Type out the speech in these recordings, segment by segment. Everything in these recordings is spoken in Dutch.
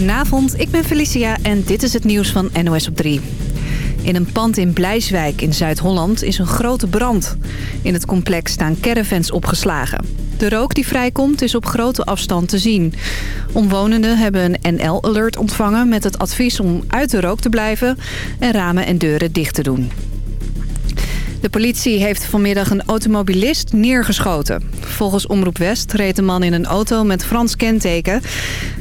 Goedenavond, ik ben Felicia en dit is het nieuws van NOS op 3. In een pand in Blijswijk in Zuid-Holland is een grote brand. In het complex staan caravans opgeslagen. De rook die vrijkomt is op grote afstand te zien. Omwonenden hebben een NL-alert ontvangen met het advies om uit de rook te blijven... en ramen en deuren dicht te doen. De politie heeft vanmiddag een automobilist neergeschoten. Volgens Omroep West reed de man in een auto met Frans kenteken.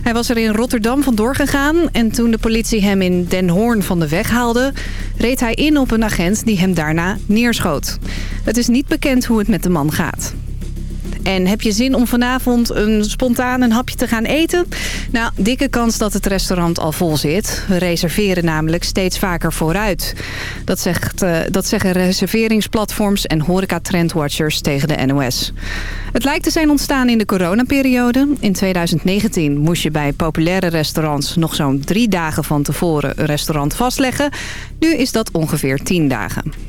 Hij was er in Rotterdam vandoor gegaan... en toen de politie hem in Den Hoorn van de weg haalde... reed hij in op een agent die hem daarna neerschoot. Het is niet bekend hoe het met de man gaat. En heb je zin om vanavond een spontaan een hapje te gaan eten? Nou, dikke kans dat het restaurant al vol zit. We reserveren namelijk steeds vaker vooruit. Dat, zegt, uh, dat zeggen reserveringsplatforms en horeca-trendwatchers tegen de NOS. Het lijkt te zijn ontstaan in de coronaperiode. In 2019 moest je bij populaire restaurants nog zo'n drie dagen van tevoren een restaurant vastleggen. Nu is dat ongeveer tien dagen.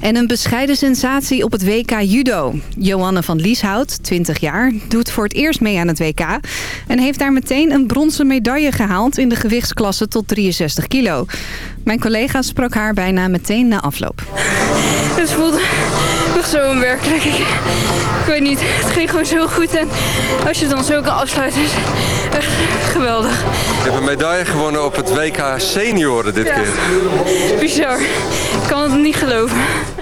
En een bescheiden sensatie op het WK Judo. Johanne van Lieshout, 20 jaar, doet voor het eerst mee aan het WK... en heeft daar meteen een bronzen medaille gehaald in de gewichtsklasse tot 63 kilo. Mijn collega sprak haar bijna meteen na afloop. Het nog zo onwerkelijk. Ik, ik weet niet, het ging gewoon zo goed. En als je dan zo kan afsluiten, is echt geweldig. Je hebt een medaille gewonnen op het WK Senioren dit Ja. keer. Bizar. Ik kan het niet geloven.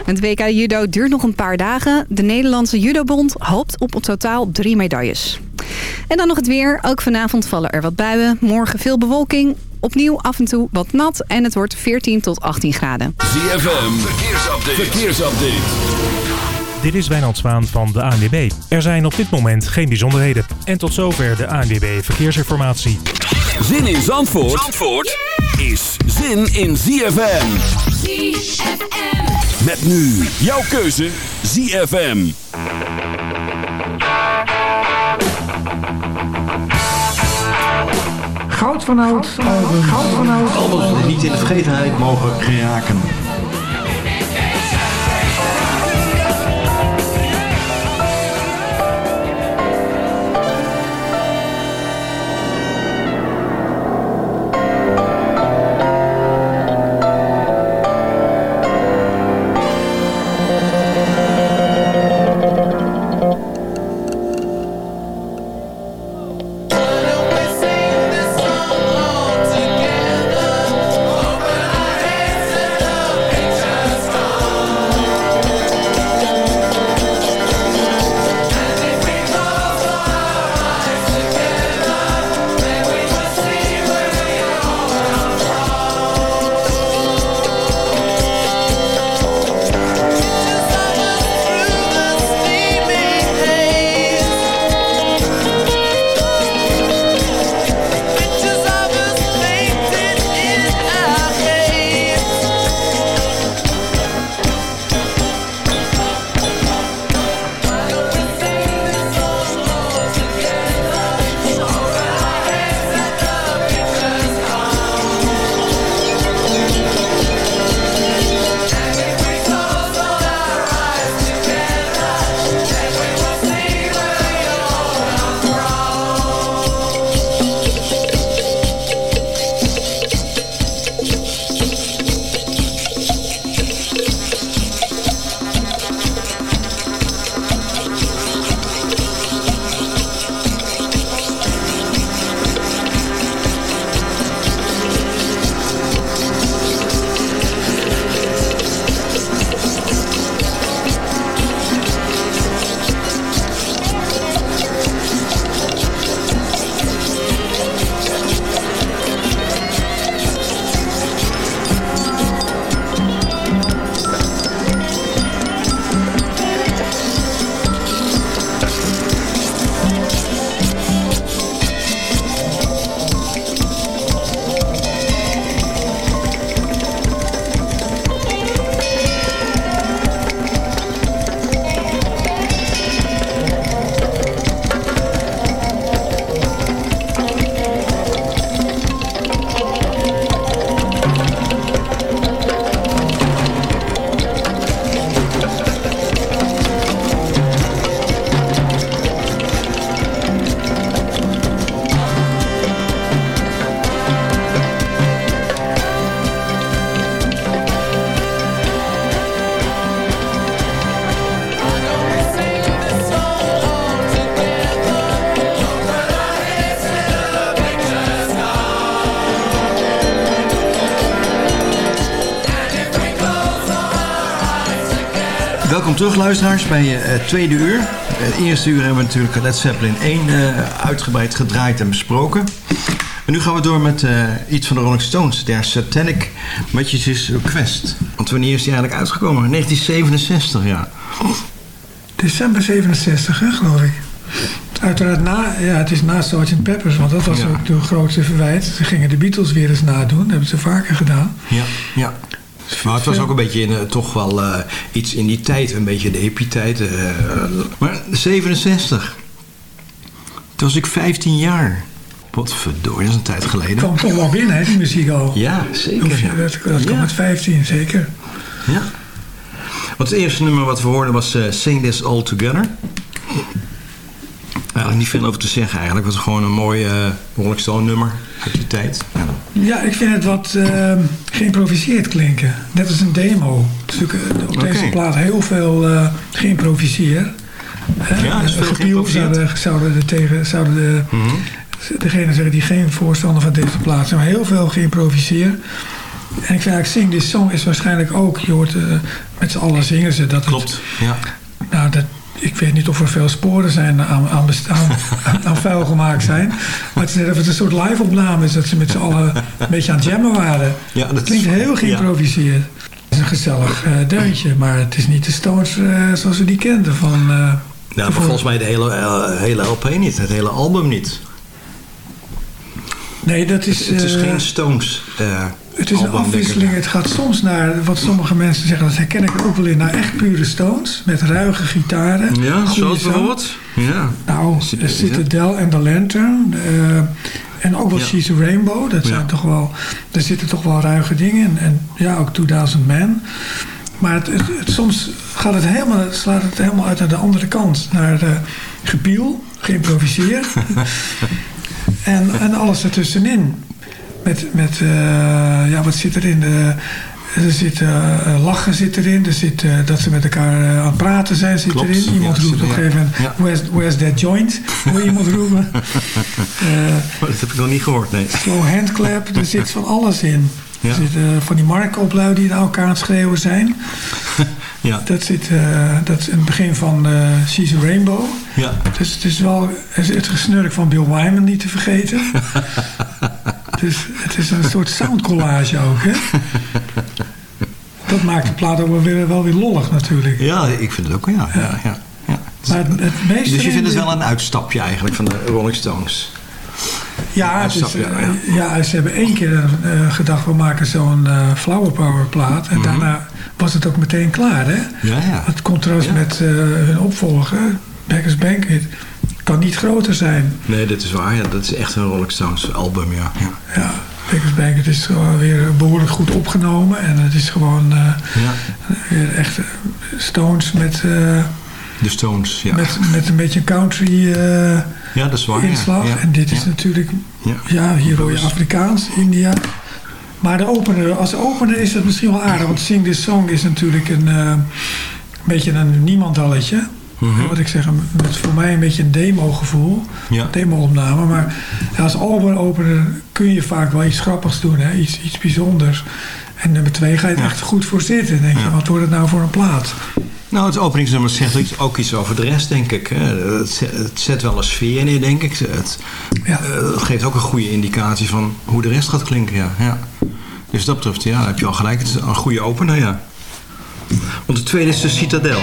Het WK Judo duurt nog een paar dagen. De Nederlandse Judobond hoopt op totaal drie medailles. En dan nog het weer. Ook vanavond vallen er wat buien. Morgen veel bewolking. Opnieuw af en toe wat nat. En het wordt 14 tot 18 graden. ZFM, verkeersupdate. verkeersupdate. Dit is Wijnand Zwaan van de ANWB. Er zijn op dit moment geen bijzonderheden. En tot zover de ANWB Verkeersinformatie. Zin in Zandvoort, Zandvoort is zin in ZFM. ZFM. Met nu jouw keuze ZFM. Goud van oud, goud van oud. Die niet in de vergetenheid mogen geraken. Welkom terug luisteraars bij het uh, tweede uur. Het eerste uur hebben we natuurlijk Led Zeppelin 1 uh, uitgebreid gedraaid en besproken. En nu gaan we door met iets van de Rolling Stones. Their Satanic Majesty's Request. Want wanneer is die eigenlijk uitgekomen? 1967, ja. December 67, hè, geloof ik. Uiteraard na, ja, het is na Sgt. Peppers, want dat was Ja. ook de grootste verwijt. Ze gingen de Beatles weer eens nadoen, dat hebben ze vaker gedaan. Ja, ja. Maar het was ook een beetje in, eh, toch wel eh, iets in die tijd, een beetje de hippie tijd. eh, maar 67. Toen was ik 15 jaar. Wat verdorie, dat is een tijd geleden. kwam toch wel binnen, hè, die muziek al. Ja, zeker. Dat Ja. met 15, zeker. Ja. Want het eerste nummer wat we hoorden was eh, Sing This All Together. Eigenlijk niet veel over te zeggen eigenlijk. Het was gewoon een mooi Rolling Stone nummer uit die tijd. Ja. Ja, ik vind het wat eh, geïmproviseerd klinken. Net als een demo. Eh, op deze plaat heel veel eh geïmproviseerd. Ja, is veel Gepiel zouden, zouden, de tegen, zouden de, Mhm. degene zeggen die geen voorstander van deze plaat zijn. Maar heel veel geïmproviseerd. En ik vind eigenlijk Sing This Song is waarschijnlijk ook, je hoort met z'n allen zingen ze. Dat het, Klopt, ja. nou, dat, ik weet niet of er veel sporen zijn aan, aan, aan vuil gemaakt zijn. Maar het is het een soort live-opname is. Dat ze met z'n allen een beetje aan het jammen waren. Ja, dat Het klinkt is- heel geïmproviseerd. Het is een gezellig eh, deuntje. Maar het is niet de Stones eh, zoals we die kenden. Van, eh, Nou, volgens mij de hele, hele LP niet. Het hele album niet. Nee, dat is... het is eh, geen Stones eh Het is een afwisseling. Het gaat soms naar, wat sommige mensen zeggen, dat herken ik ook wel in, naar echt pure Stones. Met ruige gitaren. Ja, zoals bijvoorbeeld? Ja. Nou, er Dell en de Lantern. eh, en ook wel Ja. She's a Rainbow. Dat zijn Ja. toch wel, er zitten toch wel ruige dingen in. En ja, ook 2000 Man. Maar het, het, het- soms gaat het helemaal, slaat het helemaal uit naar de andere kant. Naar de gepiel, geïmproviseerd. en, en alles ertussenin. Met, met eh, ja, wat zit erin? De, er zit eh, eh, lachen zit erin. Er zit dat ze met elkaar aan het praten zijn zit Klopt. erin. Iemand Ja, roept op een gegeven moment, ja. where's, where's that joint? Hoor je iemand roepen. Oh, dat heb ik nog niet gehoord, nee. slow handclap, er zit van alles in. Ja. Er zit eh, van die markoplui die naar elkaar aan het schreeuwen zijn. Ja, Dat, zit, eh, dat is in het begin van She's a Rainbow. ja. Dus het is wel het gesnurk van Bill Wyman niet te vergeten. dus het is een soort soundcollage ook, hè? Dat maakt de plaat ook wel weer, wel weer lollig natuurlijk. ja, ik vind het ook, ja. ja, ja, ja. Maar het, het meeste Dus je vindt het wel een uitstapje eigenlijk van de Rolling Stones? Ja, is, ja, ze hebben één keer eh, gedacht, we maken zo'n eh Flower Power plaat. En daarna was het ook meteen klaar, hè? Ja, ja. Het contrast Ja. met eh, hun opvolger, Beggars Banquet, kan niet groter zijn. Nee, dit is waar. Ja, dat is echt een Rolling Stones album, ja. ja. Ja, Beggars Banquet is gewoon weer behoorlijk goed opgenomen. En het is gewoon eh, ja. weer echt eh, Stones met, eh, De Stones, ja. met, met een beetje country ja, dat is waar. ja. inslag. En dit is natuurlijk, Ja. ja, hier hoor je Afrikaans, India. Maar de opener, als opener is het misschien wel aardig. Want Sing This Song is natuurlijk een, eh, een beetje een niemandalletje. Mhm. Wat ik zeg, met voor mij een beetje een demo-gevoel. Ja. Demo-opname. Maar als albumopener kun je vaak wel iets grappigs doen. Hè? Iets, iets bijzonders. En nummer twee ga je er echt goed voor zitten. Denk je, wat wordt het nou voor een plaat? Nou, het openingsnummer zegt ook- iets over de rest, denk ik. hè. Het zet, het zet wel een sfeer neer, denk ik. Het, Ja. eh, het geeft ook een goede indicatie van hoe de rest gaat klinken, ja. ja. Dus dat betreft, ja, heb je al gelijk. Het is een goede opener, ja. Want de tweede is de Citadel.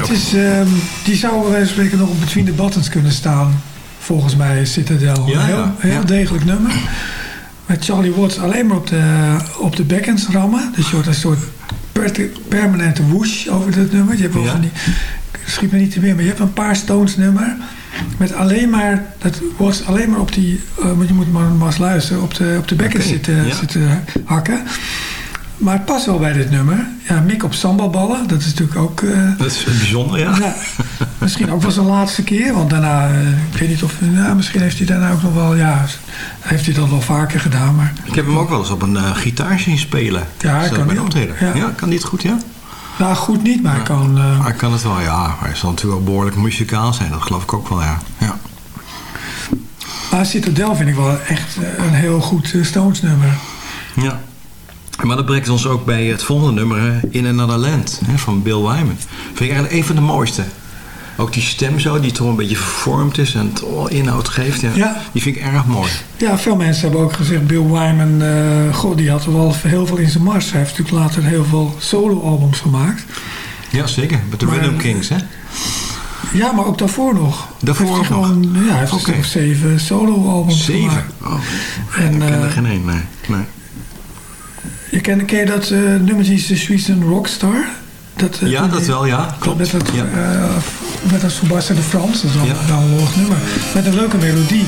Dat is, ehm, die zou bij wijze van spreken nog op Between the Buttons kunnen staan. Volgens mij Citadel. Ja, Een heel, ja, heel degelijk nummer. Met Charlie Watts alleen maar op de, op de backends rammen. Dus je hoort een soort per- permanente whoosh over dat nummer. Je hebt wel van die, schiet me niet te meer, maar je hebt een paar Stones nummer. Met alleen maar, dat Watts alleen maar op die, eh, want je moet maar, maar eens luisteren, op de, op de backends zitten, zitten hakken. Maar het past wel bij dit nummer. Ja, Mick op sambalballen, dat is natuurlijk ook... eh, Dat is bijzonder, ja. ja, misschien ook wel zijn laatste keer. Want daarna, eh, ik weet niet of... Nou, misschien heeft hij daarna ook nog wel... Ja, heeft hij dat wel vaker gedaan. Maar Ik heb hem ook wel eens op een eh, gitaar zien spelen. Ja, hij kan optreden. ja. Ja. kan die het goed, ja? nou, goed niet, maar hij kan... Hij kan het wel, ja. Hij zal natuurlijk wel behoorlijk muzikaal zijn. Dat geloof ik ook wel, ja. ja. maar Citadel vind ik wel echt een heel goed Stones nummer. Ja. Maar dat brengt ons ook bij het volgende nummer, hè, In Another Land, hè, van Bill Wyman. Vind ik eigenlijk een van de mooiste. Ook die stem zo, die toch een beetje vervormd is en toch inhoud geeft. Ja. Ja. Die vind ik erg mooi. Ja, veel mensen hebben ook gezegd... Bill Wyman, eh god, die had er wel heel veel in zijn mars. Hij heeft natuurlijk later heel veel solo-albums gemaakt. Ja, zeker. Met de Maar- Rhythm Kings, hè? Ja, maar ook daarvoor nog. Daarvoor ook nog? gewoon, Ja, hij heeft nog zeven solo-albums Zeven. gemaakt. Oh, En, ik ken eh, er geen één, nee. nee. Je ken, ken je dat eh nummertje, is de Sweden Rockstar? Dat, eh, Ja, dat wel, ja. Klopt. Met dat, Ja. eh, met dat en de Frans, dat is wel, Ja. wel een lollig nummer. Met een leuke melodie.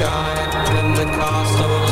sky and the castle.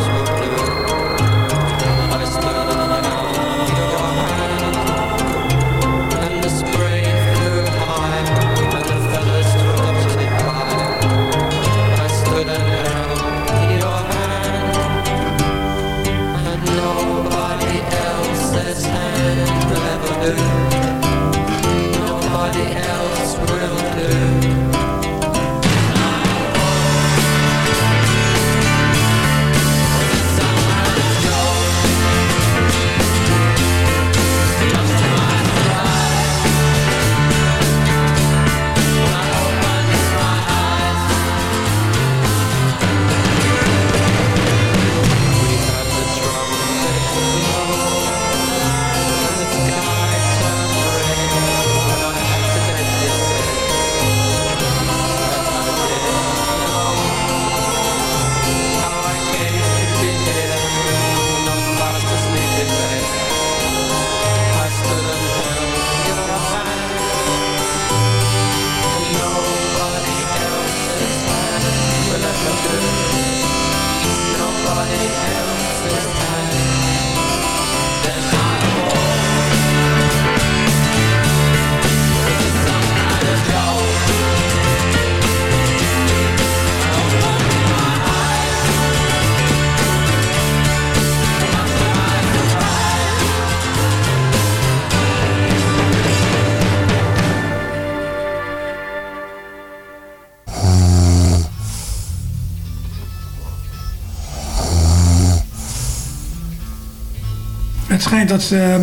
Dat ze, ehm,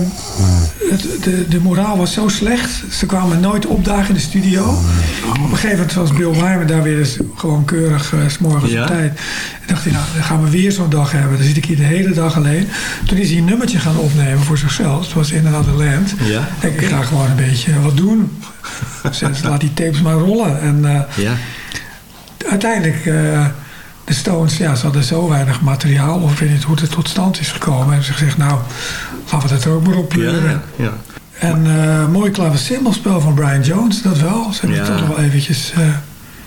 de, de moraal was zo slecht. Ze kwamen nooit opdagen in de studio. Op een gegeven moment was Bill Wyman daar weer eens gewoon keurig uh, s morgens Ja. op tijd. En dacht hij, nou, dan gaan we weer zo'n dag hebben. Dan zit ik hier de hele dag alleen. Toen is hij een nummertje gaan opnemen voor zichzelf. Het was in Another Land. Ja, Ik ga gewoon een beetje wat doen. Dus laat die tapes maar rollen. En eh, Ja. uiteindelijk eh, de Stones, ja, ze hadden zo weinig materiaal, of ik weet niet hoe het tot stand is gekomen. En ze gezegd, nou, laten we dat er ook maar op Ja. En eh mooi klaversimmelspel van Brian Jones, dat wel. Ze hebben Ja. het toch nog wel eventjes... eh,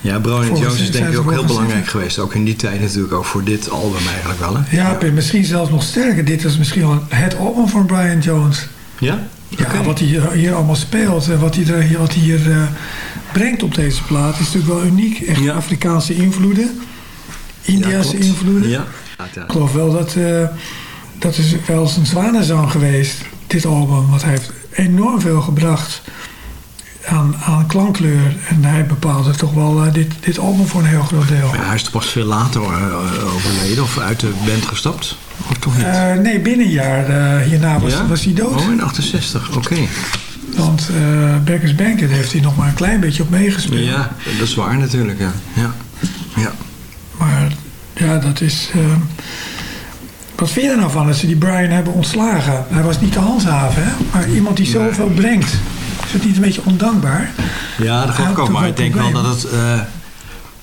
Ja, Brian Jones is denk ik ook heel belangrijk geweest. Ook in die tijd natuurlijk, ook voor dit album eigenlijk wel. Hè? ja, misschien zelfs nog sterker. Dit is misschien wel het album van Brian Jones. Ja? Wat hij hier- hier allemaal speelt en wat hij, er, wat hij hier eh, brengt op deze plaat is natuurlijk wel uniek. Echt. Afrikaanse invloeden, Indiase klopt. invloeden. Ja. Ja, Ik geloof wel dat eh, dat is wel zijn zwanenzang geweest, dit album. Want hij heeft enorm veel gebracht aan, aan klankkleur. En hij bepaalde toch wel eh, dit, dit album voor een heel groot deel. Ja, hij is toch pas veel later eh, overleden of uit de band gestapt? Of toch niet? Nee, binnen een jaar hierna was, Ja? was hij dood. Oh, in 68, oké. Want Beckers Banquet heeft hij nog maar een klein beetje op meegespeeld. Ja, dat is waar natuurlijk, ja. ja. ja. Maar ja, dat is... eh, wat vind je er nou van dat ze die Brian hebben ontslagen? Hij was niet te handhaven, hè? Maar iemand die zoveel brengt. Is het niet een beetje ondankbaar? Ja, dat geloof ik ook. Maar ik denk wel dat het eh,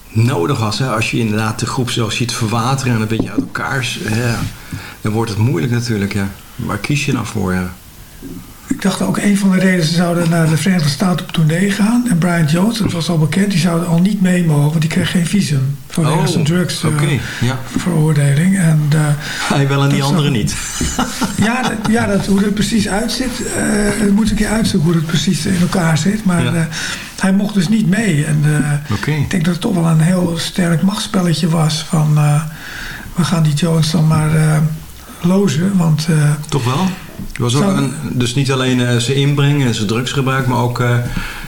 nodig was. Hè? Als je inderdaad de groep zo ziet verwateren en een beetje uit elkaar... Ja, dan wordt het moeilijk natuurlijk, ja. Waar kies je nou voor, ja? Ik dacht ook een van de redenen, ze zouden naar de Verenigde Staten op tournee gaan. En Brian Jones, dat was al bekend, die zouden al niet mee mogen, want die kreeg geen visum. Vanwege Oh, zijn drugs eh, oké, ja. veroordeling. En, eh, Hij wel en die dat andere niet. ja, dat, ja dat, hoe het precies uitzit, eh het moet ik een keer uitzoeken hoe het precies in elkaar zit. Maar Ja. eh, hij mocht dus niet mee. En eh, ik denk dat het toch wel een heel sterk machtsspelletje was van... eh, we gaan die Jones dan maar eh, lozen, want... eh, Toch wel? Er was ook een, dus niet alleen eh, zijn inbreng en zijn drugsgebruik, maar ook eh,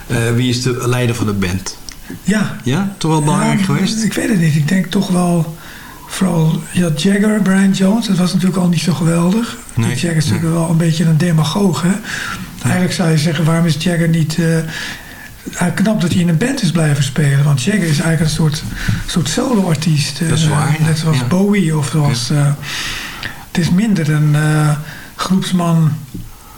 eh, wie is de leider van de band? ja, Ja, toch wel belangrijk Ja, geweest? Ik weet het niet. Ik denk toch wel... Vooral ja, Jagger, Brian Jones, dat was natuurlijk al niet zo geweldig. Nee, Jagger is natuurlijk nee. wel een beetje een demagoog. Hè? Eigenlijk zou je zeggen, waarom is Jagger niet... knap dat hij in een band is blijven spelen. Want Jagger is eigenlijk een soort, soort solo-artiest. Dat is waar, ja. Net zoals Ja. Bowie of zoals... eh, het is minder een groepsman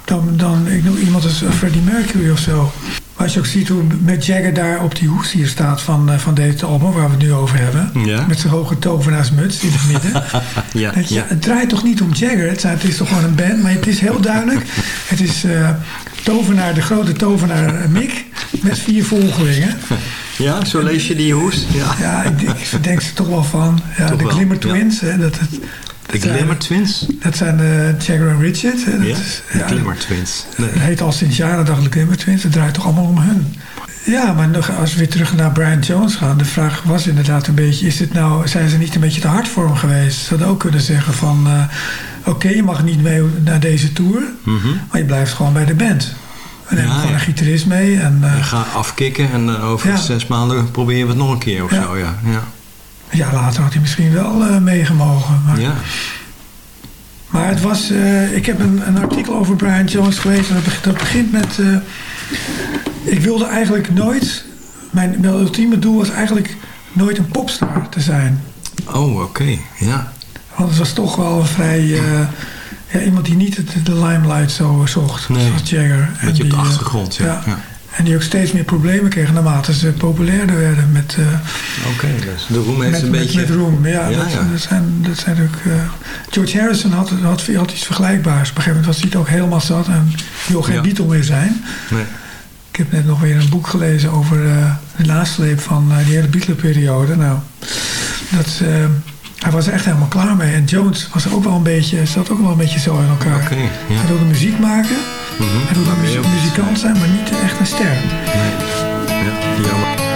dan, dan ik noem iemand als Freddie Mercury of zo. Maar als je ook ziet hoe met Jagger daar op die hoes hier staat van, eh, van deze album waar we het nu over hebben. Ja. Met zijn hoge tovenaarsmuts in het midden. Ja, Denk je, ja. Het draait toch niet om Jagger? Het, is toch gewoon een band, maar het is heel duidelijk. Het is eh, tovenaar, de grote tovenaar eh, Mick met vier volgelingen. ja, zo lees je die hoes. Ja. Ja, ik, denk- ik verdenk ze toch wel van. Ja, Toch de wel, Glimmer. Twins. Hè, dat, het, De Glimmer Twins? dat zijn eh, Jagger en Richard. Hè, dat Ja, is- de Glimmer Twins. Nee. Het heet al sinds jaren dag de Glimmer Twins. Het draait toch allemaal om hun. Ja, maar nog, als we weer terug naar Brian Jones gaan. De vraag was inderdaad een beetje... Is dit nou, zijn ze niet een beetje te hard voor hem geweest? Ze hadden ook kunnen zeggen van... eh, Oké, je mag niet mee naar deze tour. Maar je blijft gewoon bij de band. We nemen Mhm. Ja, gewoon ja. een gitarist mee. En, eh, Je gaat afkicken en over zes maanden proberen we het nog een keer of zo. Ja. Ja. Een jaar later had hij misschien wel eh, meegemogen. Maar, Ja. maar het was... eh, ik heb een, een artikel over Brian Jones gelezen. en Dat, beg- dat begint met... eh, ik wilde eigenlijk nooit... Mijn, mijn ultieme doel was eigenlijk nooit een popstar te zijn. Oh, oké. Ja. Want het was toch wel vrij... ja, iemand die niet het- de limelight zo zocht. Nee. Zoals Jagger. En Beetje op de achtergrond, ja. ja. En die ook steeds meer problemen kregen naarmate ze populairder werden met, eh, Oké, dus de roem heeft met, een met, beetje... met roem. Ja, Ja, dat, ja. dat zijn, dat zijn ook... eh, George Harrison had, had, had iets vergelijkbaars. Op een gegeven moment was hij het ook helemaal zat en wil geen Ja. Beatle meer zijn. Nee. Ik heb net nog weer een boek gelezen over eh, de nasleep van die hele Beatle-periode. Nou, dat, hij was er echt helemaal klaar mee. En Jones was er ook wel een beetje, zat ook wel een beetje zo in elkaar. Oké, ja. Hij wilde muziek maken. Mhm. Hij wilde muzikant zijn, maar niet echt een ster. Nee. Ja, jammer.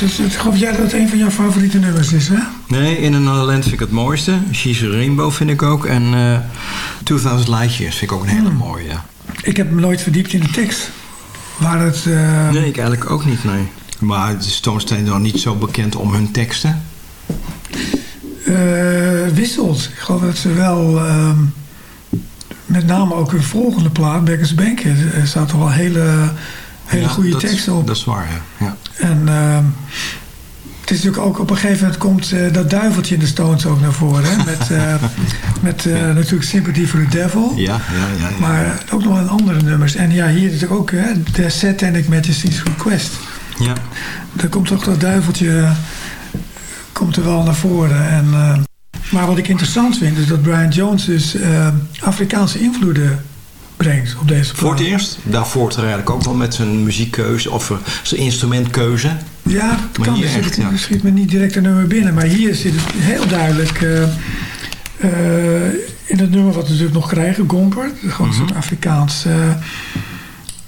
Het, geloof jij dat het een van jouw favoriete nummers is, hè? Nee, In Another Land vind ik het mooiste. She's a Rainbow vind ik ook. En eh 2000 Light Years vind ik ook een hele mooie. Ja. Ik heb me nooit verdiept in de tekst. Waar het... eh, Nee, ik eigenlijk ook niet, nee. Maar de Stones zijn dan niet zo bekend om hun teksten. eh, wisselt. Ik geloof dat ze wel... ehm, met name ook hun volgende plaat, Beggars er staat toch wel hele, hele Ja, goede teksten op. Dat is waar, ja. ja. En ehm, het is natuurlijk ook op een gegeven moment komt eh, dat duiveltje in de Stones ook naar voren. Hè? Met, eh, met eh, natuurlijk Sympathy for the Devil. Ja, ja, ja. Maar ook nog wel in andere nummers. En ja, hier natuurlijk ook hè, de Satanic Majesty's Request. ja. Daar komt toch dat duiveltje komt er wel naar voren. En, eh, maar wat ik interessant vind is dat Brian Jones dus eh, Afrikaanse invloeden brengt op deze Voor het eerst. Daarvoor toch eigenlijk ook wel met zijn muziekkeuze of eh, zijn instrumentkeuze. Ja, dat Maar kan. hier Er echt, ja. schiet me niet direct een nummer binnen. Maar hier zit het heel duidelijk... eh, eh, in het nummer wat we natuurlijk nog krijgen, Gomper. Gewoon een soort Afrikaans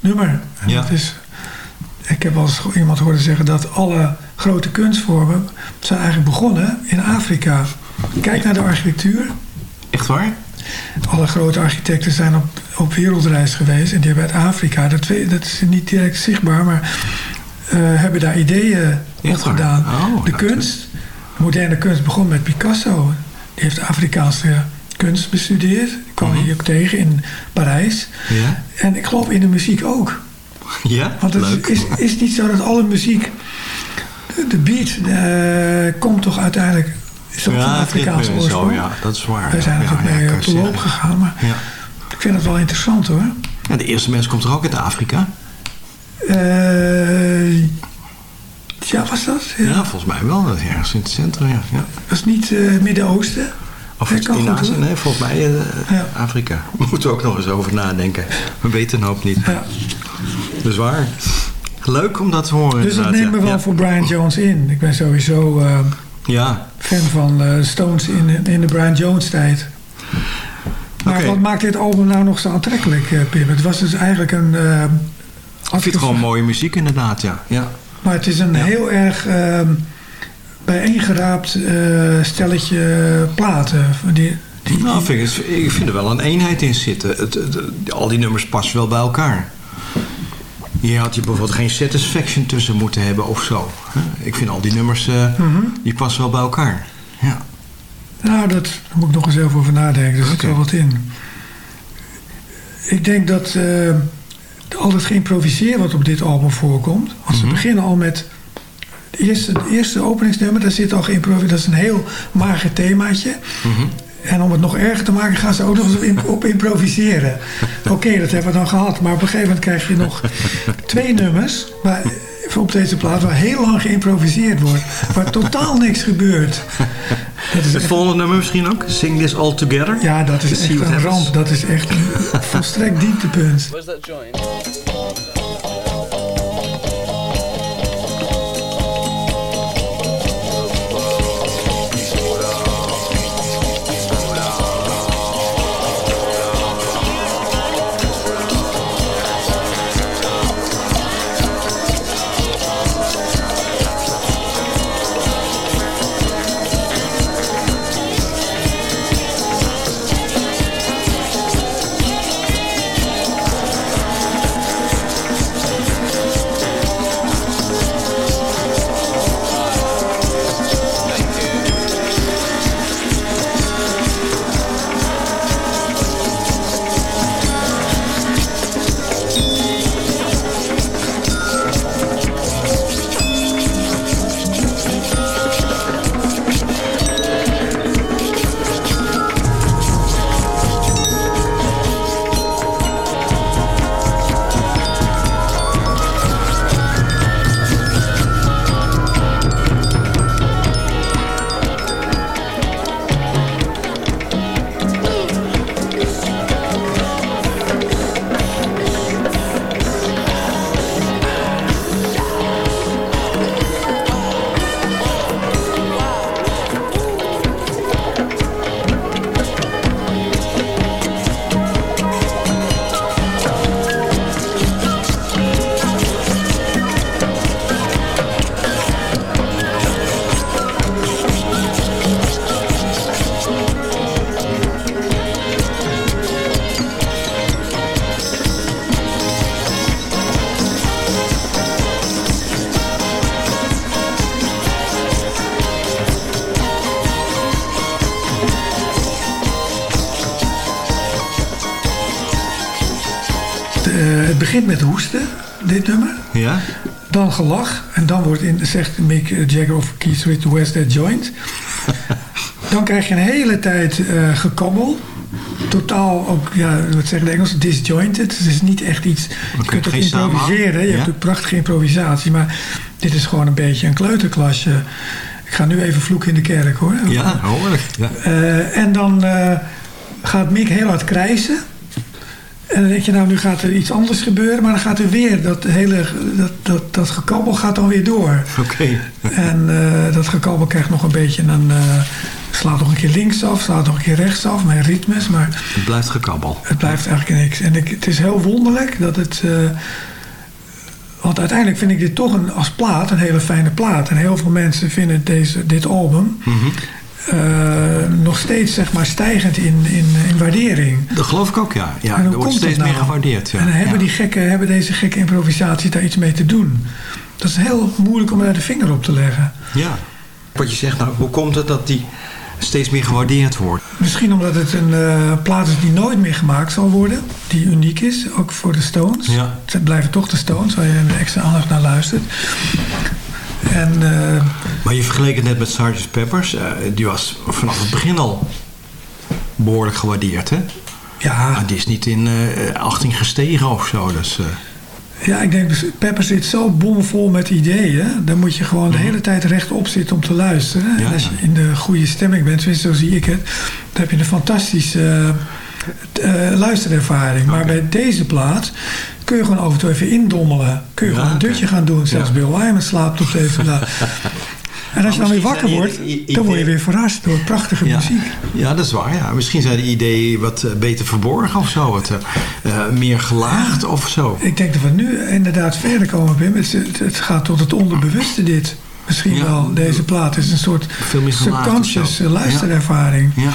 nummer. En Mhm. Ja. dat is, ik heb wel eens iemand horen zeggen dat alle grote kunstvormen... zijn eigenlijk begonnen in Afrika. Kijk naar de architectuur. Echt waar? Alle grote architecten zijn op, op wereldreis geweest. En die hebben uit Afrika, dat, dat is niet direct zichtbaar... maar eh, hebben daar ideeën op gedaan. Oh, de kunst, moderne kunst begon met Picasso. Die heeft Afrikaanse kunst bestudeerd. Die kwam Mhm. hier ook tegen in Parijs. Ja. En ik geloof in de muziek ook. Ja, Want het leuk. is, is niet zo dat alle muziek... De, de beat eh, komt toch uiteindelijk... Is toch van ja, Afrikaanse oorsprong? Ja, dat is waar. Wij zijn ja, natuurlijk ja, mee kan op de je loop zeggen. gegaan. Maar Ja. ik vind het wel interessant hoor. ja, de eerste mens komt er ook uit Afrika. Eh, ja, was dat? Ja. Volgens mij wel. Dat ergens in het centrum, ja. ja. Was niet eh, Midden-Oosten? Of het in Azië? Nee, volgens mij eh. Afrika. We moeten ook nog eens over nadenken. We weten een hoop niet. Ja. Dat is waar. Leuk om dat te horen. Dus dat neemt me wel voor Brian Jones in. Ik ben sowieso eh, Ja, fan van eh, Stones in, in de Brian Jones tijd. Maar wat maakt dit album nou nog zo aantrekkelijk, eh, Pim? Het was dus eigenlijk een... eh, ik vind het gewoon mooie muziek inderdaad, ja. ja. Maar het is een heel erg eh, bijeengeraapt stelletje platen. Die, die, Nou, vind ik, vind er wel een eenheid in zitten. Het, het- al die nummers passen wel bij elkaar. Hier had je bijvoorbeeld geen satisfaction tussen moeten hebben of zo. Ik vind al die nummers, eh, Mhm. die passen wel bij elkaar. Ja. Nou, dat, daar moet ik nog eens even over nadenken. Er zit wel wat in. Ik denk dat eh, al het geïmproviseerd wat op dit album voorkomt. Want ze Mhm. beginnen al met... Het eerste, het eerste openingsnummer, daar zit al geïmproviseerd. Dat is een heel mager themaatje. Mhm. En om het nog erger te maken, gaan ze ook nog eens op, im- op improviseren. Oké, dat hebben we dan gehad. Maar op een gegeven moment krijg je nog twee nummers... Waar, op deze plaat waar heel lang geïmproviseerd wordt. Waar totaal niks gebeurt. Dat is Het echt- volgende nummer misschien ook? Sing This All Together? ja, dat is echt een ramp. Dat is echt een volstrekt dieptepunt. Where's that joint? Begint met hoesten, dit nummer. Ja? Dan gelach. En dan wordt in, zegt Mick Jagger of Keith Richards, where's that joint? dan krijg je een hele tijd eh gekabbel. Totaal ook, ja, wat zeggen de Engels, disjointed. Het is niet echt iets, je kunt geen improviseren. Je Ja. hebt ook prachtige improvisatie. Maar dit is gewoon een beetje een kleuterklasje. Ik ga nu even vloeken in de kerk hoor. Ja, hoor ik. Ja. Eh, en dan eh, gaat Mick heel hard krijsen. En dan denk je, nou, nu gaat er iets anders gebeuren. Maar dan gaat er weer, dat hele dat, dat, dat gekabbel gaat dan weer door. Oké. En eh, dat gekabbel krijgt nog een beetje een... eh, slaat nog een keer links af, slaat nog een keer rechts af. Met ritmes, maar Het blijft gekabbel. het blijft eigenlijk niks. En ik, het is heel wonderlijk dat het... eh, want uiteindelijk vind ik dit toch een, als plaat een hele fijne plaat. En heel veel mensen vinden deze, dit album... Mhm. Nog steeds zeg maar, stijgend in, in, in waardering. Dat geloof ik ook, ja. ja En hoe er wordt steeds meer nou? gewaardeerd. Ja. En dan hebben, die gekke, hebben deze gekke improvisaties daar iets mee te doen. Dat is heel moeilijk om daar de vinger op te leggen. Ja. Wat je zegt, nou, hoe komt het dat die steeds meer gewaardeerd wordt? Misschien omdat het een eh, plaat is die nooit meer gemaakt zal worden. Die uniek is, ook voor de Stones. Ja. Het blijven toch de Stones, waar je extra aandacht naar luistert. En eh, Maar je vergeleek het net met Sgt. Peppers. eh, die was vanaf het begin al behoorlijk gewaardeerd, hè? ja, Maar die is niet in eh 18 gestegen of zo. Dus, ja, ik denk, dus Pepper zit zo bomvol met ideeën. Dan moet je gewoon de hele tijd rechtop zitten om te luisteren. Mhm. Ja, en als je in de goede stemming bent, tenminste zo zie ik het... dan heb je een fantastische eh, luisterervaring. Maar bij deze plaat kun je gewoon af en toe even indommelen. Kun je Ja, gewoon een dutje gaan doen. Zelfs. Bill Wyman slaapt op deze plaat. En als je dan weer wakker wordt, dan word je weer verrast door prachtige ja. muziek. ja, dat is waar. Ja. Misschien zijn de ideeën wat eh, beter verborgen of zo. Wat, eh, meer gelaagd of zo. Ik denk dat we nu inderdaad verder komen, Wim. Het, gaat tot het onderbewuste dit. Misschien Ja. wel, deze plaat. Is een soort subconscious luisterervaring. Ja.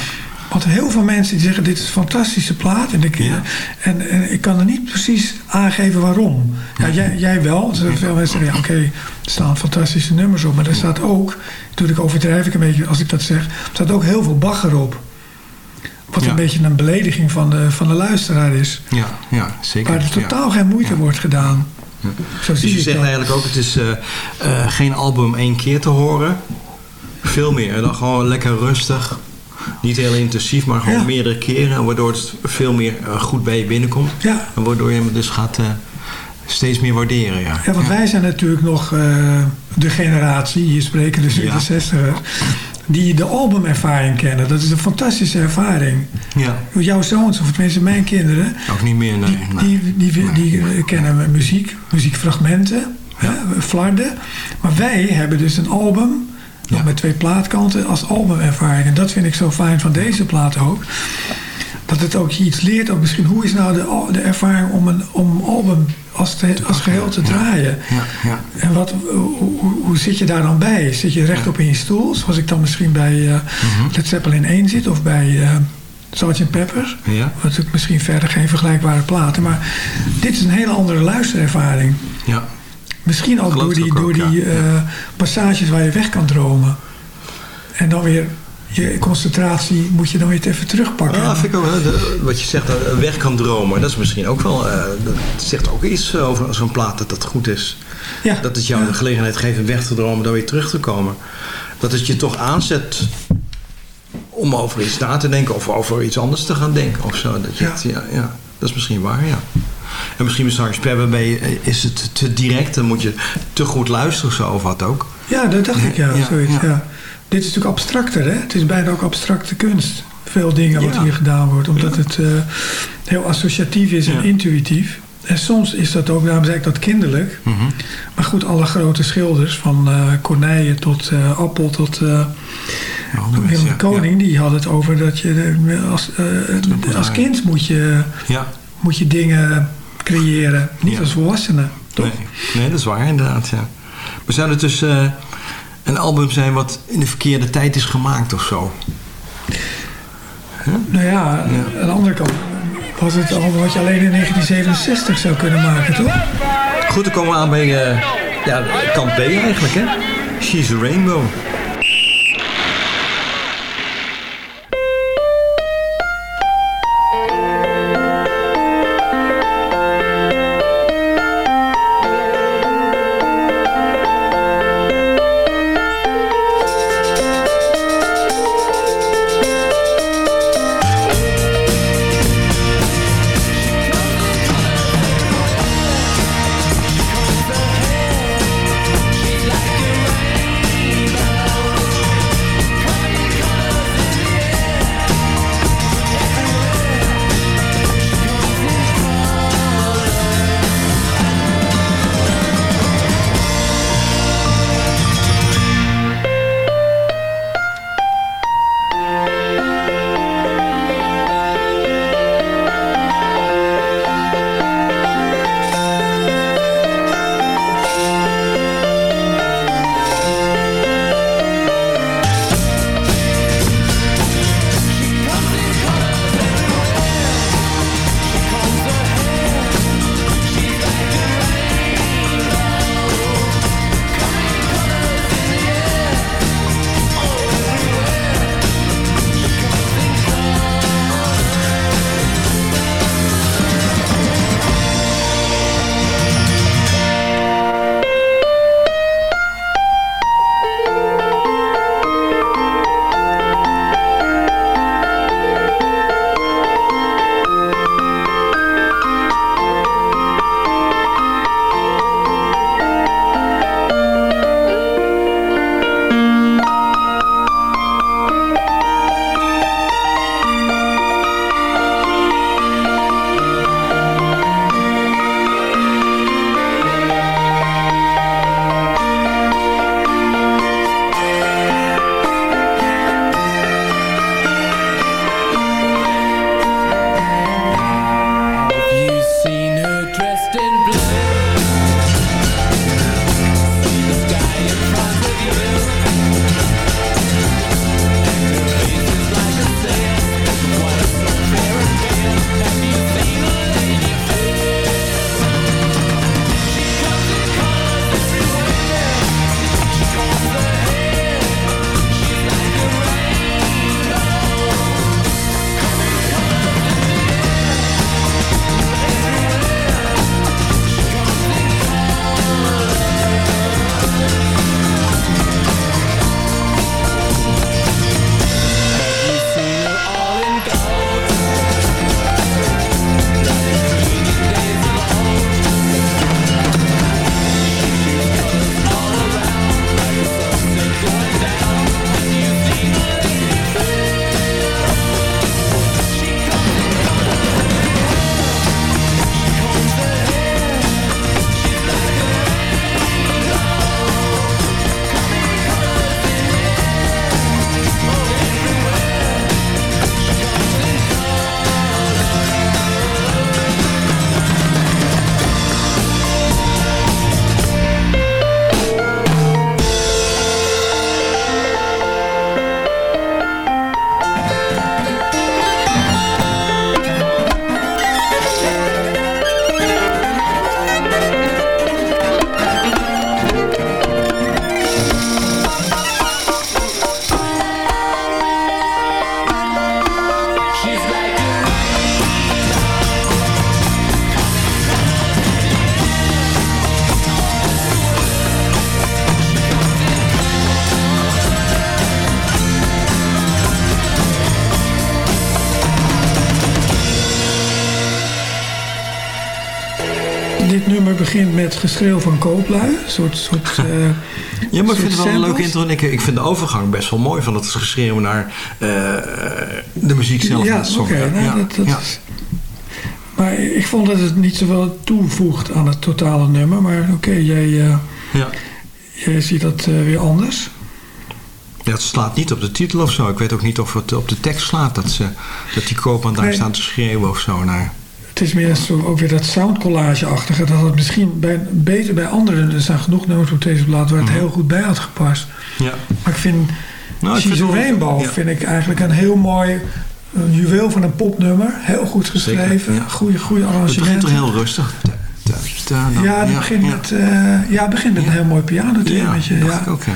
Want heel veel mensen die zeggen, dit is een fantastische plaat. En ik, Ja. en, en ik kan er niet precies aangeven waarom. Ja, jij, jij wel. Zijn veel mensen zeggen, ja, oké, er staan fantastische nummers op. Maar er staat ook, natuurlijk overdrijf ik een beetje als ik dat zeg... er staat ook heel veel bagger op. Wat Ja. een beetje een belediging van de, van de luisteraar is. Ja, ja, zeker. Waar er totaal geen moeite wordt gedaan. Zo Dus je zegt dat. eigenlijk ook, het is eh, eh, geen album één keer te horen. Veel meer. Dan gewoon lekker rustig. Niet heel intensief, maar gewoon Ja. meerdere keren. Waardoor het veel meer eh, goed bij je binnenkomt. Ja. En waardoor je hem dus gaat eh, steeds meer waarderen. Ja, Ja, want wij zijn natuurlijk nog eh, de generatie, hier spreken dus de Ja. 60ers, die de albumervaring kennen. Dat is een fantastische ervaring. ja. Jouw zoons, of tenminste mijn kinderen, ook niet meer. Nee, die, die, die, die, kennen muziek, muziekfragmenten, hè, flarden. Maar wij hebben dus een album, Ja. met twee plaatkanten, als albumervaring. En dat vind ik zo fijn van deze plaat ook. Dat het ook je iets leert, ook misschien hoe is nou de, de ervaring om een om album als, te- als geheel te draaien. Ja, ja. En wat, hoe, hoe, zit je daar dan bij? Zit je rechtop in je stoel, zoals ik dan misschien bij eh Mhm. Led Zeppelin 1 zit of bij eh Sgt. Pepper? Ja. Wat natuurlijk misschien verder geen vergelijkbare platen, maar dit is een hele andere luisterervaring. ja. Misschien ook door die, ook, door die ja. eh, passages waar je weg kan dromen. En dan weer je concentratie moet je dan weer even terugpakken. Ja, vind ik ook, de- wat je zegt, je weg kan dromen. Dat is misschien ook wel, eh, dat zegt ook iets over zo'n plaat dat dat goed is. ja. Dat het jou de gelegenheid geeft om weg te dromen, dan weer terug te komen. Dat het je toch aanzet om over iets na te denken of over iets anders te gaan denken of zo. Dat, je Ja. het- ja, ja, dat is misschien waar, ja. En misschien met Sgt. Pepper is het te direct, dan moet je te goed luisteren of zo, of wat ook. Ja, dat dacht ik, ja. Ja, zoiets, ja. ja. Dit is natuurlijk abstracter, hè? Het is bijna ook abstracte kunst. Veel dingen wat hier gedaan wordt. Omdat het eh, heel associatief is en intuïtief. En soms is dat ook, daarom zei ik dat kinderlijk. Mhm. Maar goed, alle grote schilders, van eh Corneille tot eh, Appel tot Ja, onderwijs, Willem ja, de Koning. Die hadden het over dat je als, als kind moet je, Ja, moet je dingen creëren. Niet Ja. als volwassene. Toch? nee, nee, dat is waar inderdaad, ja. Maar zou het dus eh, een album zijn wat in de verkeerde tijd is gemaakt of zo? Nou ja, aan de andere kant was het al wat je alleen in 1967 zou kunnen maken, toch? Goed, dan komen we aan bij eh, ja, kant B eigenlijk, hè? She's a Rainbow. Begint met geschreeuw van kooplui. Een soort... soort eh, Ja, maar ik vind het wel een leuke intro. En ik, ik vind de overgang best wel mooi van het geschreeuwen naar eh, de muziek zelf. Ja, oké. nou, ja. dat, dat ja. is- Maar ik vond dat het niet zoveel toevoegt aan het totale nummer. Maar oké, jij, eh, Ja. jij ziet dat eh, weer anders. Ja, het slaat niet op de titel of zo. Ik weet ook niet of het op de tekst slaat. Dat, ze, dat die koopman daar Nee. staan te schreeuwen of zo naar. Het is meer zo, ook weer dat soundcollage-achtige. Dat het misschien bij, beter bij anderen... Er zijn genoeg nummers op deze blad waar het heel goed bij had gepast. Ja. Maar ik vind... Nou, She's a Rainbow ja. vind ik eigenlijk een heel mooi... Een juweel van een popnummer. Heel goed Zeker, geschreven. ja. Goede, goede Het arrangementen. begint toch heel rustig. Ta, dan- Ja, het begint met, eh, ja, het begint met een heel mooi pianothemaatje. Ja, Ja, dacht ik ook, ja.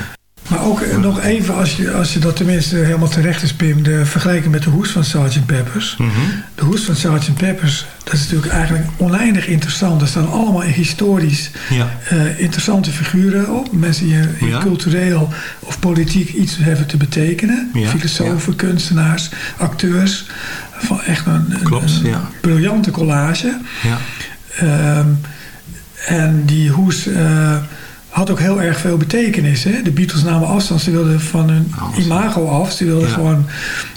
Maar ook eh, nog even, als je, als je dat tenminste helemaal terecht is, Pim, de vergelijking met de hoes van Sgt. Peppers. Mhm. De hoes van Sgt. Peppers, dat is natuurlijk eigenlijk oneindig interessant. Er staan allemaal historisch Ja. eh, interessante figuren op. Mensen die Ja. cultureel of politiek iets hebben te betekenen. Ja, Filosofen, kunstenaars, acteurs. Van echt een, Klopt, briljante collage. Ja. Ehm, en die hoes eh, had ook heel erg veel betekenis. Hè? De Beatles namen afstand. Ze wilden van hun imago af. Ze wilden, Ja. gewoon,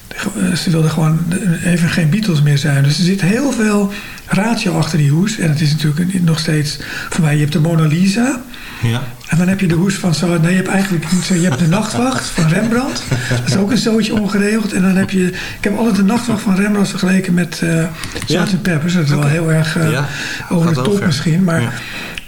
eh, ze wilden gewoon even geen Beatles meer zijn. Dus er zit heel veel ratio achter die hoes. En het is natuurlijk nog steeds... Voor mij, je hebt de Mona Lisa... Ja. En dan heb je de hoes van zo. Nee, je hebt eigenlijk niet zo. Je hebt de nachtwacht van Rembrandt. Dat is ook een zootje ongeregeld. En dan heb je. Ik heb altijd de nachtwacht van Rembrandt vergeleken met eh Ja. Sgt. Peppers. Dat is wel heel erg eh, Ja, over gaat de top misschien. Maar Ja.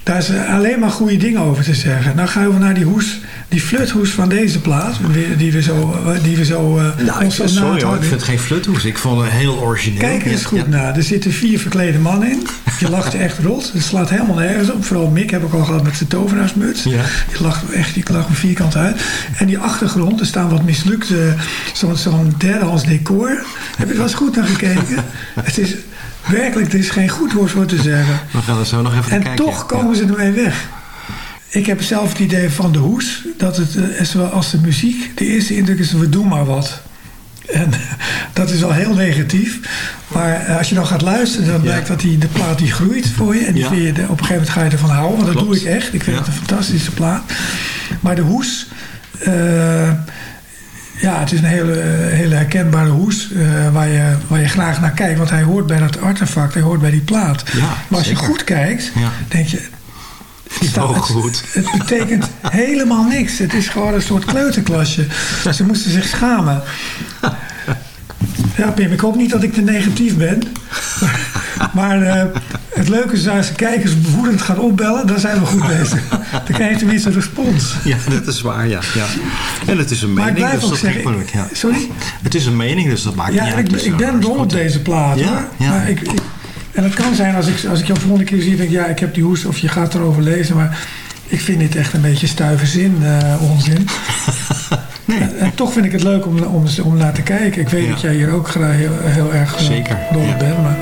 Daar is alleen maar goede dingen over te zeggen. Nou gaan we naar die hoes. Die fluthoes van deze plaat. die- we zo. Die we zo eh, Nou, ik, zo sorry hoor, ik vind het geen fluthoes. Ik vond het heel origineel. Kijk eens Ja, goed ja. naar. Er zitten vier verklede mannen in. Je lacht echt rot. Het slaat helemaal nergens op. Vooral Mick heb ik al gehad met zijn tovenaarsmuts. Ja. Die lacht echt die lacht me vierkant uit. En die achtergrond, er staan wat mislukte... Zo'n zo'n derdehands decor. Heb je er wel eens goed naar gekeken? het is werkelijk, er is geen goed woord voor te zeggen. We gaan er zo nog even En kijken. toch komen ze ermee weg. Ik heb zelf het idee van de hoes, dat het, eh, zowel als de muziek, de eerste indruk is, we doen maar wat. En dat is wel heel negatief. Maar eh, als je dan gaat luisteren, dan blijkt dat die, de plaat die groeit voor je. En die Ja. vind je, de- op een gegeven moment ga je ervan houden. Want dat doe ik echt. Ik vind Ja. het een fantastische plaat. Maar de hoes... eh, ja, het is een hele, hele herkenbare hoes eh, waar, je, waar je graag naar kijkt. Want hij hoort bij dat artefact, hij hoort bij die plaat. Ja, maar als je goed kijkt, Ja. denk je... Het, goed. het betekent helemaal niks. Het is gewoon een soort kleuterklasje. Ze moesten zich schamen. Ja, Pim, ik hoop niet dat ik te negatief ben. Maar eh, het leuke is als de kijkers woedend gaan opbellen, dan zijn we goed bezig. Dan krijg je tenminste een respons. Ja, dat is waar, ja. ja. En het is een Maar ik mening, dus dat zeggen... Ja. Sorry? Het is een mening, dus dat maakt Ja, niet ik, uit. ben- Dus, ik ben uh, dol op deze plaat. Ja, ja. Maar ik, ik- en het kan zijn als ik, als ik jou volgende keer zie, denk ik, ja, ik heb die hoes, of je gaat erover lezen, maar ik vind dit echt een beetje stuive zin, eh, onzin. En, en toch vind ik het leuk om, om, om naar te kijken. Ik weet Ja. dat jij hier ook graag heel, heel erg eh, Zeker, dol op ja. bent, maar...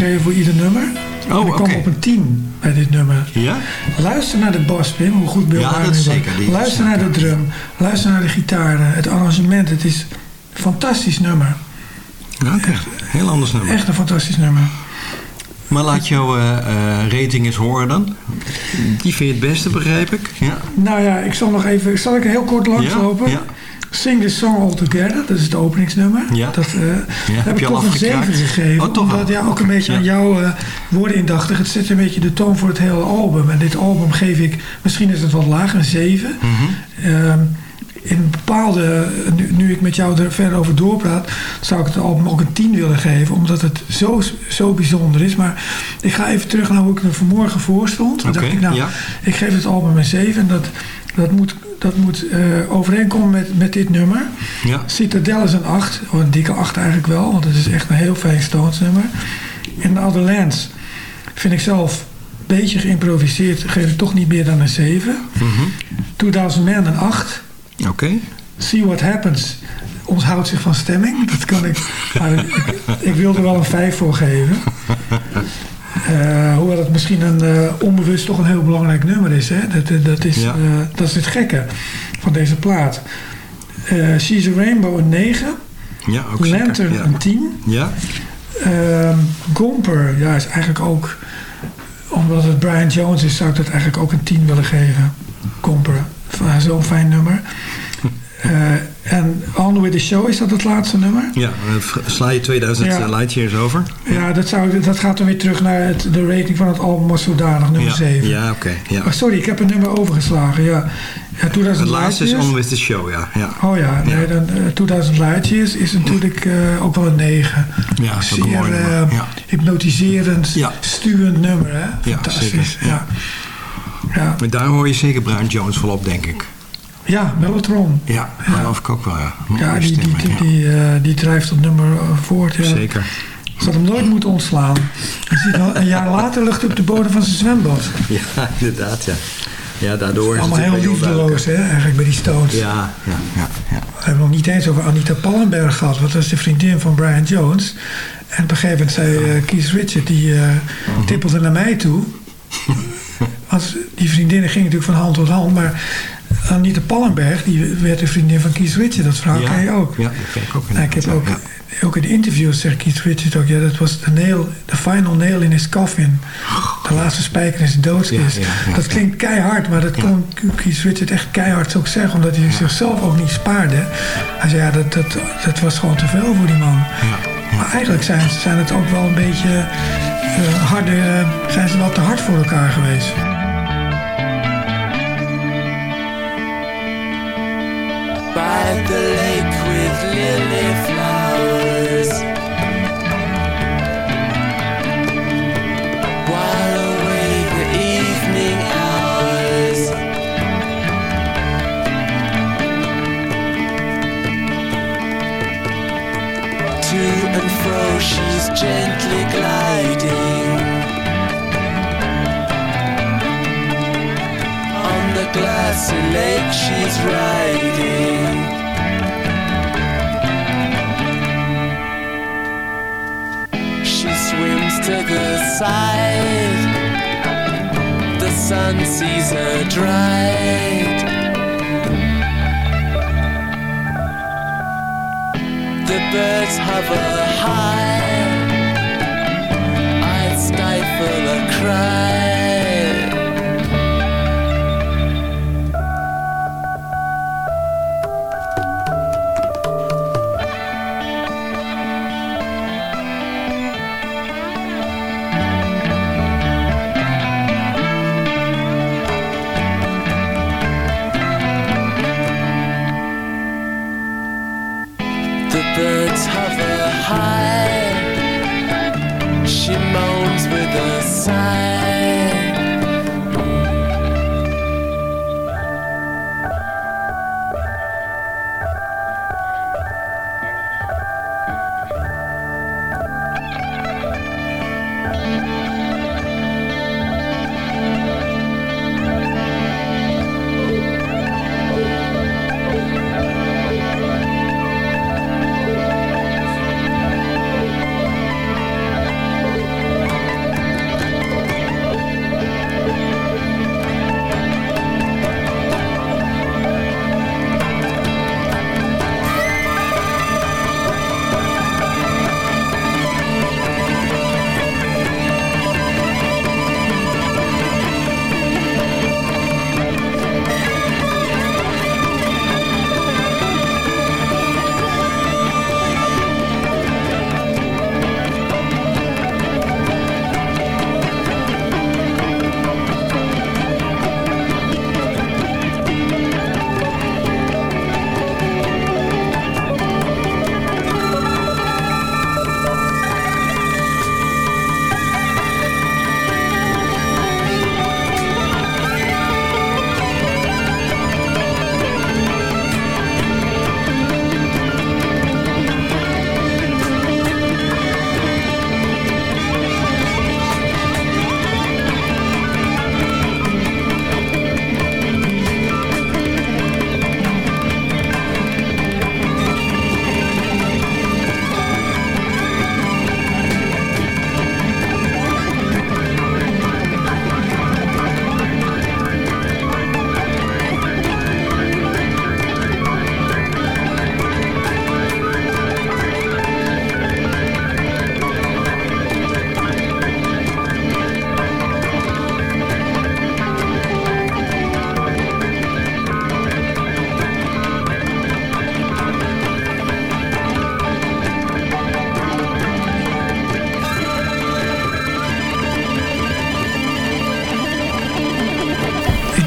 gegeven voor ieder nummer. Oh, en ik kwam op een 10 bij dit nummer. Ja? Luister naar de bas, Pim, hoe goed Bill Ja, dat zeker, die Luister naar de drum. Luister naar de gitaren. Het arrangement. Het is een fantastisch nummer. Ja, Oké, heel anders nummer. Echt een fantastisch nummer. Maar laat jouw eh, eh, rating eens horen dan. Die vind je het beste, begrijp ik. Ja. Nou ja, ik zal nog even... Zal ik heel kort langslopen? Ja, ja. Sing this song all together. Dat is het openingsnummer. Ja. Dat eh, heb, heb ik je al toch een 7 afgekraakt? gegeven. Oh, toch omdat ja, ook een beetje Ja. aan jouw eh, woorden indachtig. Het zet een beetje de toon voor het hele album. En dit album geef ik... Misschien is het wat lager, een 7. Mhm. Ehm, in bepaalde, nu, nu ik met jou er verder over doorpraat, zou ik het album ook een 10 willen geven, omdat het zo, zo bijzonder is. Maar ik ga even terug naar hoe ik er vanmorgen voor stond. Oké, dacht ik, nou, ja. ik geef het album een 7 en dat, dat moet, dat moet eh, overeenkomen met, met dit nummer. Ja. Citadel is een 8, oh, een dikke 8 eigenlijk wel, want het is echt een heel fijn Stones nummer. En The Other Lands vind ik zelf een beetje geïmproviseerd, geef ik toch niet meer dan een 7. Mhm. 2000 Man een 8. Oké. See What Happens onthoudt zich van stemming. Dat kan ik. Ik, ik wil er wel een 5 voor geven. Eh, hoewel het misschien een eh, onbewust toch een heel belangrijk nummer is. Hè? Dat, dat, dat, is, Ja. eh, dat is het gekke van deze plaat. Eh She's a Rainbow een 9. Ja, ook. Lantern Ja. een 10. Ja? Ehm Gomper ja, is eigenlijk ook... Omdat het Brian Jones is, zou ik dat eigenlijk ook een 10 willen geven. Gomper. Zo'n fijn nummer. Eh, en On With The Show, is dat het laatste nummer? Ja, eh, sla je 2000 Ja. eh, light years over. Ja, dat, zou, dat gaat dan weer terug naar het, de rating van het album als zodanig, nummer ja. 7. Ja, oké. ja. Oh, sorry, ik heb een nummer overgeslagen. Ja, ja 2000 Het laatste is On. With The Show, ja. ja. Oh ja, nee, dan, eh, 2000 Light Years is natuurlijk eh, ook wel een 9. Ja, dat is Zeer mooi hypnotiserend, stuwend nummer. Hè? Ja, Fantastisch. zeker, ja. Ja. Ja. Maar daar hoor je zeker Brian Jones volop, denk ik. Ja, Mellotron. Ja, geloof ik ook wel, ja. Ja, die, die, die, ja. die, eh, die drijft het nummer eh, voort. Ja. Zeker. Ze had hem nooit moeten ontslaan. Je ziet al, een jaar later hij op de bodem van zijn zwembad. Ja, inderdaad, ja. Ja, daardoor is Allemaal heel liefdeloos, hè, eigenlijk bij die Stones. Ja, ja, ja, ja. We hebben nog niet eens over Anita Pallenberg gehad. Want dat is de vriendin van Brian Jones. En op een gegeven moment zei eh, Keith Richard, die eh, tippelde naar mij toe. Want die vriendinnen gingen natuurlijk van hand tot hand. Maar Anita Pallenberg, die werd de vriendin van Keith Richard. Dat verhaal ken je ook. Ja, dat ken ik ook. Nou, ik heb ook, ja. ook in interviews zegt Keith Richard ook... ja, dat was de nail, de final nail in his coffin. De laatste spijker in zijn doodskist. Ja, ja, ja, dat ja. klinkt keihard, maar dat kon Keith Richard echt keihard ook zeggen... omdat hij zichzelf ook niet spaarde. Hij zei, ja, dat, dat, dat was gewoon te veel voor die man. Maar eigenlijk zijn, zijn het ook wel een beetje... eh, harde, eh, zijn ze wel te hard voor elkaar geweest. Gently gliding. On the glassy lake she's riding. She swims to the side. The sun sees her dried. The birds hover high. Cry.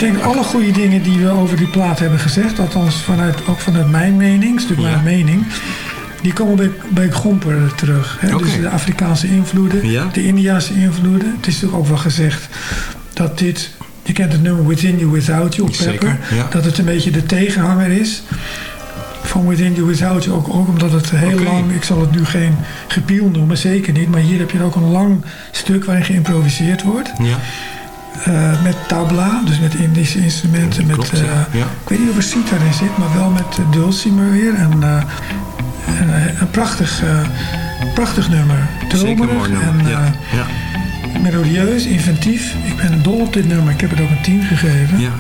Denk alle goede dingen die we over die plaat hebben gezegd, althans vanuit, ook vanuit mijn mening, stuk Ja. mijn mening, die komen bij, bij Gomper terug. Hè? Dus de Afrikaanse invloeden, Ja. de Indiaanse invloeden. Het is natuurlijk ook wel gezegd dat dit, je kent het nummer Within You Without You, Pepper, ja. dat het een beetje de tegenhanger is van Within You Without You. Ook, ook omdat het heel lang, ik zal het nu geen gepiel noemen, zeker niet, maar hier heb je ook een lang stuk waarin geïmproviseerd wordt. Ja. Eh, met tabla, dus met Indische instrumenten. Met, Klopt, eh. Ja. Ik weet niet of er sitar in zit, maar wel met uh, dulcimer weer. En, eh, en, eh, een prachtig eh, Prachtig nummer. Dromerig en ja. eh, ja. melodieus, inventief. Ik ben dol op dit nummer. Ik heb het ook een 10 gegeven. ja.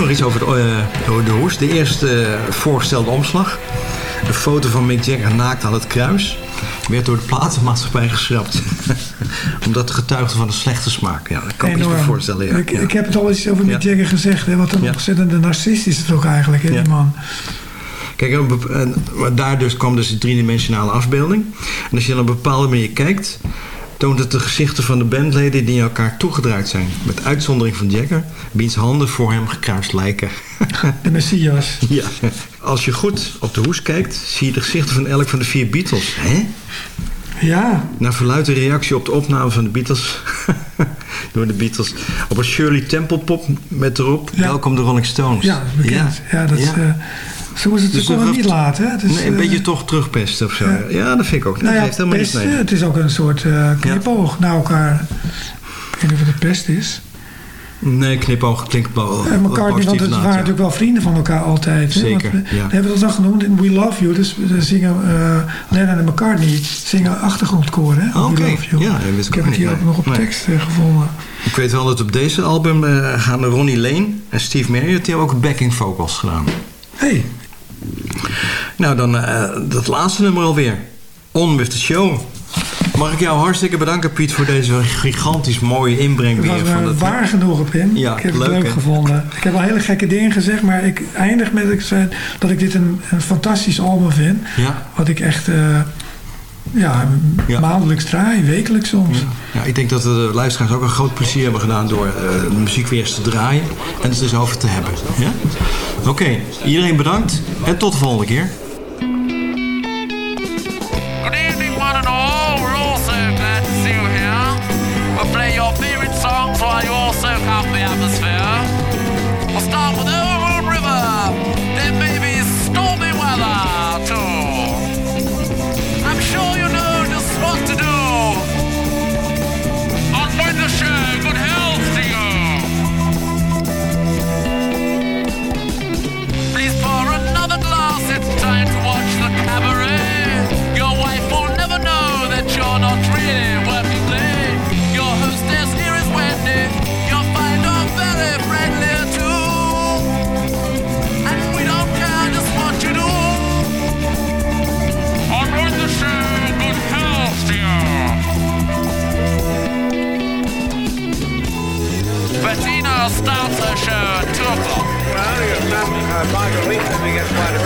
Nog iets over de, eh, de, de hoes. De eerste eh, voorgestelde omslag. Een foto van Mick Jagger naakt aan het kruis. Werd door de platenmaatschappij geschrapt. Omdat het getuigde van een slechte smaak. Ja, dat kan ik me iets voorstellen. Ja. Ik, Ja. ik heb het al eens over Mick Ja. Jagger gezegd. Hè, wat een ontzettende narcist is het ook eigenlijk, hè, die man. Kijk, en- maar daar dus kwam dus die driedimensionale afbeelding. En als je dan op een bepaalde manier kijkt, toont het de gezichten van de bandleden die elkaar toegedraaid zijn. Met uitzondering van Jagger, wiens handen voor hem gekruist lijken. De Messias. ja. Als je goed op de hoes kijkt, zie je de gezichten van elk van de vier Beatles. Hè? Ja, Naar verluidt de reactie op de opname van de Beatles. door de Beatles. Op een Shirley Temple pop met erop. Ja. Welkom de Rolling Stones. ja, bekend. Ja, dat, Ja. eh, zo is het, Dus dat het niet laten. Nee, een eh, beetje toch terugpesten of zo. ja. Ja, dat vind ik ook. Dat Nou ja, heeft helemaal niks pest, mee. eh, het is ook een soort eh knipoog naar elkaar. Ik weet niet of het pest is. Nee, knipoog klinkt wel. En McCartney, want het waren ja. natuurlijk wel vrienden van elkaar altijd. Zeker, we, ja. hebben dat dan genoemd in We Love You. Dus we zingen uh, Lennon en McCartney zingen achtergrondkoor. Hè? Oh, Oké, We Love You. ja, dat wist ik ik heb het hier niet, ook nog op nee. tekst eh, gevonden. Ik weet wel dat op deze album eh, gaan Ronnie Lane en Steve Marriott die hebben ook backing vocals gedaan. hey, Nou, dan eh, dat laatste nummer alweer. On with the show. Mag ik jou hartstikke bedanken, Piet, voor deze gigantisch mooie inbreng het weer van me het. waar genoeg op in. Ja, ik heb leuk, het leuk gevonden. Ik heb al hele gekke dingen gezegd, maar ik eindig met ik zei dat ik dit een, een fantastisch album vind. Ja, Wat ik echt eh, ja, maandelijks draaien, wekelijks soms. Ja, ik denk dat de luisteraars ook een groot plezier hebben gedaan door eh, de muziek weer eens te draaien en het er dus over te hebben. Ja? Oké, iedereen bedankt en tot de volgende keer. Good evening, one and all. We're all so glad to see you here. We'll play your favorite songs while you soak up the atmosphere. We'll start with starts show at 2 o'clock. Well, you've done margarita, we quite.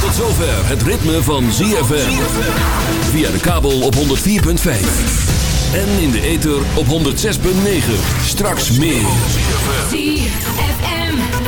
Tot zover het ritme van ZFM. Via de kabel op 104.5. En in de ether op 106.9. Straks meer.